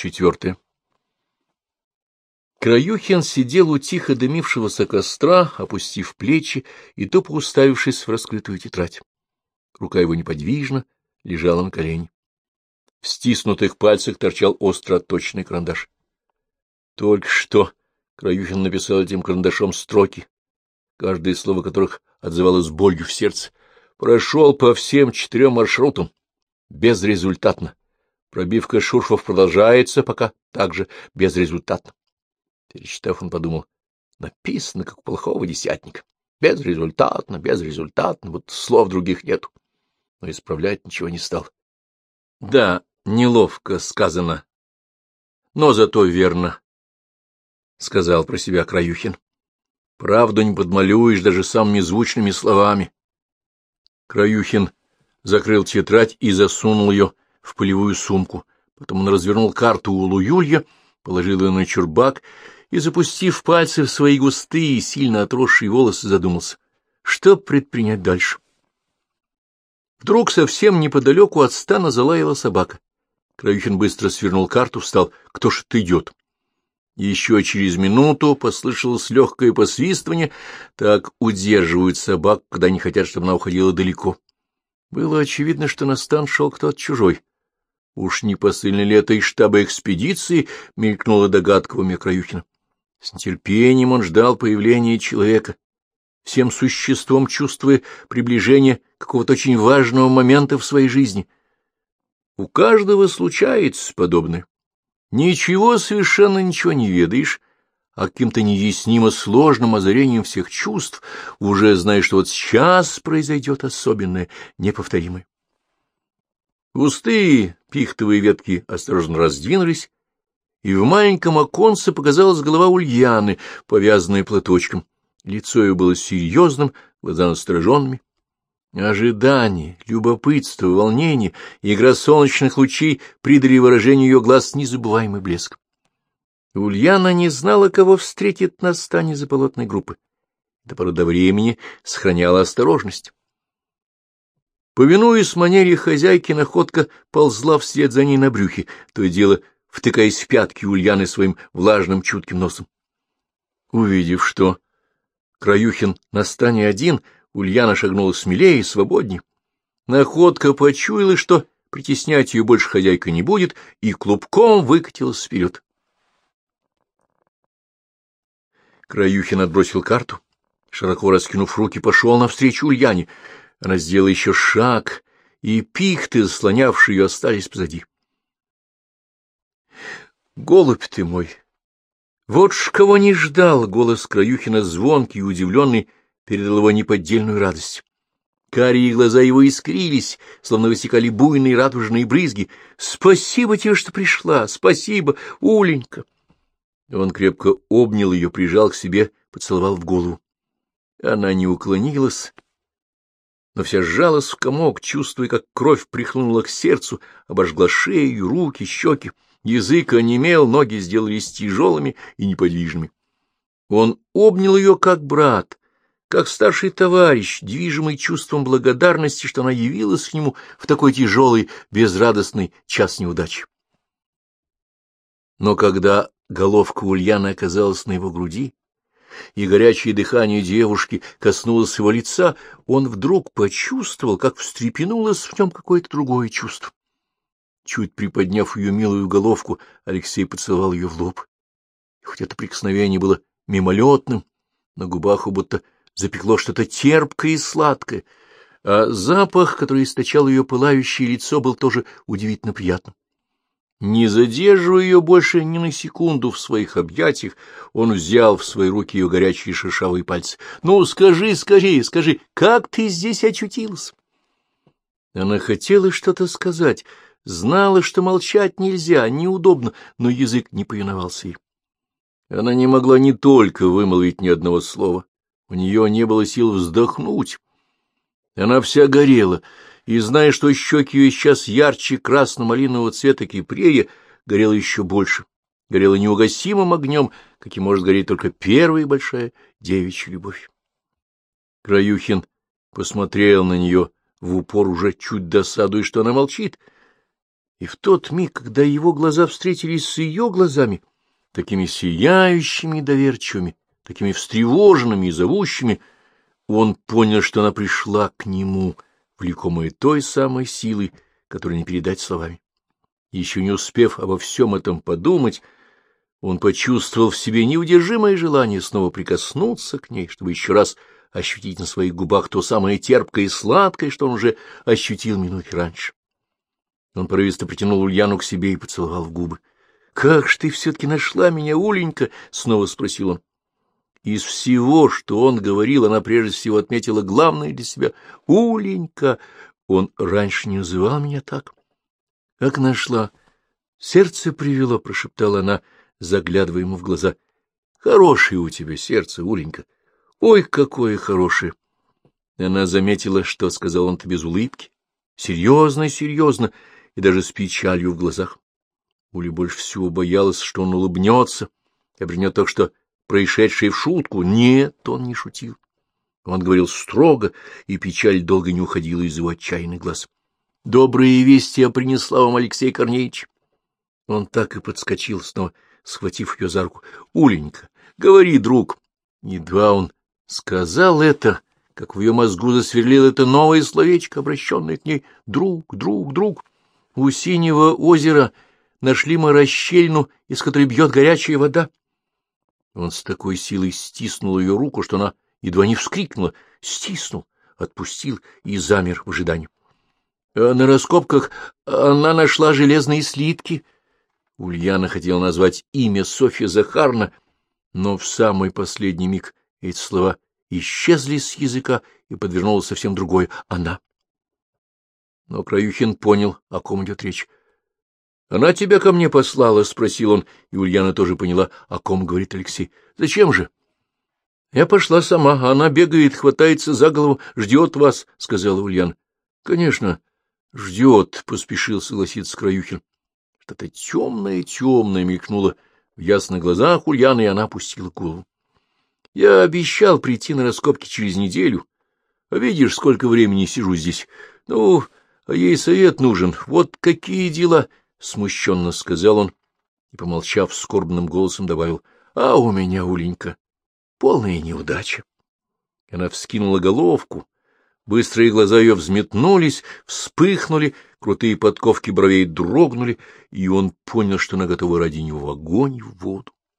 Четвертое. Краюхин сидел у тихо дымившегося костра, опустив плечи и тупо уставившись в раскрытую тетрадь. Рука его неподвижно лежала на колени. В стиснутых пальцах торчал остро отточенный карандаш. Только что Краюхин написал этим карандашом строки, каждое слово которых отзывалось болью в сердце. Прошел по всем четырем маршрутам. Безрезультатно. Пробивка шурфов продолжается, пока также безрезультатно. Перечитав, он подумал, написано, как у плохого десятника. Безрезультатно, безрезультатно, вот слов других нету. Но исправлять ничего не стал. Да, неловко сказано, но зато верно, — сказал про себя Краюхин. Правду не подмалюешь даже самыми звучными словами. Краюхин закрыл тетрадь и засунул ее в полевую сумку. Потом он развернул карту у Луюлья, положил ее на чурбак и, запустив пальцы в свои густые, сильно отросшие волосы, задумался, что предпринять дальше. Вдруг совсем неподалеку от стана залаяла собака. Краюхин быстро свернул карту, встал. Кто ж это идет? Еще через минуту послышалось легкое посвистывание. Так удерживают собак, когда не хотят, чтобы она уходила далеко. Было очевидно, что на стан шел кто-то чужой. Уж не посыльный ли это из штаба экспедиции, мелькнула догадка в уме Краюхина. С нетерпением он ждал появления человека, всем существом чувствуя приближение какого-то очень важного момента в своей жизни. У каждого случается подобное. Ничего совершенно ничего не ведаешь, а каким-то неяснимо сложным озарением всех чувств уже знаешь, что вот сейчас произойдет особенное, неповторимое. Густые пихтовые ветки осторожно раздвинулись, и в маленьком оконце показалась голова Ульяны, повязанная платочком. Лицо ее было серьезным, глаза настороженными. Ожидание, любопытство, волнение игра солнечных лучей придали выражению ее глаз незабываемый блеск. Ульяна не знала, кого встретит на стане заполотной группы. До поры до времени сохраняла осторожность. Повинуясь манере хозяйки, находка ползла вслед за ней на брюхе, то и дело втыкаясь в пятки Ульяны своим влажным чутким носом. Увидев, что Краюхин на стане один, Ульяна шагнула смелее и свободнее. Находка почуяла, что притеснять ее больше хозяйка не будет, и клубком выкатилась вперед. Краюхин отбросил карту, широко раскинув руки, пошел навстречу Ульяне. Она сделала еще шаг, и пихты, заслонявшие ее, остались позади. Голубь ты мой! Вот ж кого не ждал! Голос Краюхина звонкий и удивленный передал его неподдельную радость. Карие глаза его искрились, словно высекали буйные радужные брызги. «Спасибо тебе, что пришла! Спасибо, Уленька!» Он крепко обнял ее, прижал к себе, поцеловал в голову. Она не уклонилась, но вся сжалась в комок, чувствуя, как кровь прихлынула к сердцу, обожгла шею, руки, щеки. Язык онемел, ноги сделались тяжелыми и неподвижными. Он обнял ее как брат, как старший товарищ, движимый чувством благодарности, что она явилась к нему в такой тяжелый, безрадостный час неудачи. Но когда головка Ульяны оказалась на его груди, и горячее дыхание девушки коснулось его лица, он вдруг почувствовал, как встрепенулось в нем какое-то другое чувство. Чуть приподняв ее милую головку, Алексей поцеловал ее в лоб. И хоть это прикосновение было мимолетным, на губах у будто запекло что-то терпкое и сладкое, а запах, который источал ее пылающее лицо, был тоже удивительно приятным. Не задерживая ее больше ни на секунду в своих объятиях, он взял в свои руки ее горячие шершавые пальцы. — Ну, скажи, скажи, скажи, как ты здесь очутилась? Она хотела что-то сказать, Знала, что молчать нельзя, неудобно, но язык не повиновался ей. Она не могла не только вымолвить ни одного слова, у нее не было сил вздохнуть. Она вся горела, и, зная, что щеки ее сейчас ярче красно-малинового цвета кипрея, горела еще больше, горела неугасимым огнем, каким может гореть только первая большая девичья любовь. Краюхин посмотрел на нее в упор уже чуть досадуя, что она молчит, И в тот миг, когда его глаза встретились с ее глазами, такими сияющими доверчивыми, такими встревоженными и зовущими, он понял, что она пришла к нему, влекомая той самой силой, которую не передать словами. Еще не успев обо всем этом подумать, он почувствовал в себе неудержимое желание снова прикоснуться к ней, чтобы еще раз ощутить на своих губах то самое терпкое и сладкое, что он уже ощутил минуты раньше. Он порывисто притянул Ульяну к себе и поцеловал в губы. — Как ж ты все-таки нашла меня, Уленька? — снова спросил он. Из всего, что он говорил, она прежде всего отметила главное для себя — Уленька. Он раньше не называл меня так. — Как нашла? — Сердце привело, — прошептала она, заглядывая ему в глаза. — Хорошее у тебя сердце, Уленька. Ой, какое хорошее! Она заметила, что сказал он-то без улыбки. Серьезно, серьезно, и даже с печалью в глазах. Уля больше всего боялась, что он улыбнется, и обренет так что происшедшее в шутку. Нет, он не шутил. Он говорил строго, и печаль долго не уходила из его отчаянных глаз. — Добрые вести я принесла вам, Алексей Корнеевич. Он так и подскочил, снова схватив ее за руку. — Уленька, говори, друг. Едва он сказал это, как в ее мозгу засверлило это новое словечко, обращенное к ней. Друг, друг, друг. У синего озера нашли мы расщельну, из которой бьет горячая вода. Он с такой силой стиснул ее руку, что она едва не вскрикнула. Стиснул, отпустил и замер в ожидании. А на раскопках она нашла железные слитки. Ульяна хотела назвать имя Софья Захарна, но в самый последний миг эти слова исчезли с языка, и подвернулось совсем другое — она. Но Краюхин понял, о ком идет речь. — Она тебя ко мне послала? — спросил он, и Ульяна тоже поняла, о ком говорит Алексей. — Зачем же? — Я пошла сама, а она бегает, хватается за голову, ждет вас, — сказала Ульяна. — Конечно, ждет, — поспешил согласиться Краюхин. Что-то темное-темное мелькнуло в ясных глазах Ульяны, и она опустила голову. — Я обещал прийти на раскопки через неделю. Видишь, сколько времени сижу здесь. Ну, а ей совет нужен. Вот какие дела! — смущенно сказал он и, помолчав, скорбным голосом добавил. — А у меня, Уленька, полная неудача. Она вскинула головку. Быстрые глаза ее взметнулись, вспыхнули, крутые подковки бровей дрогнули, и он понял, что она готова ради него в огонь в воду.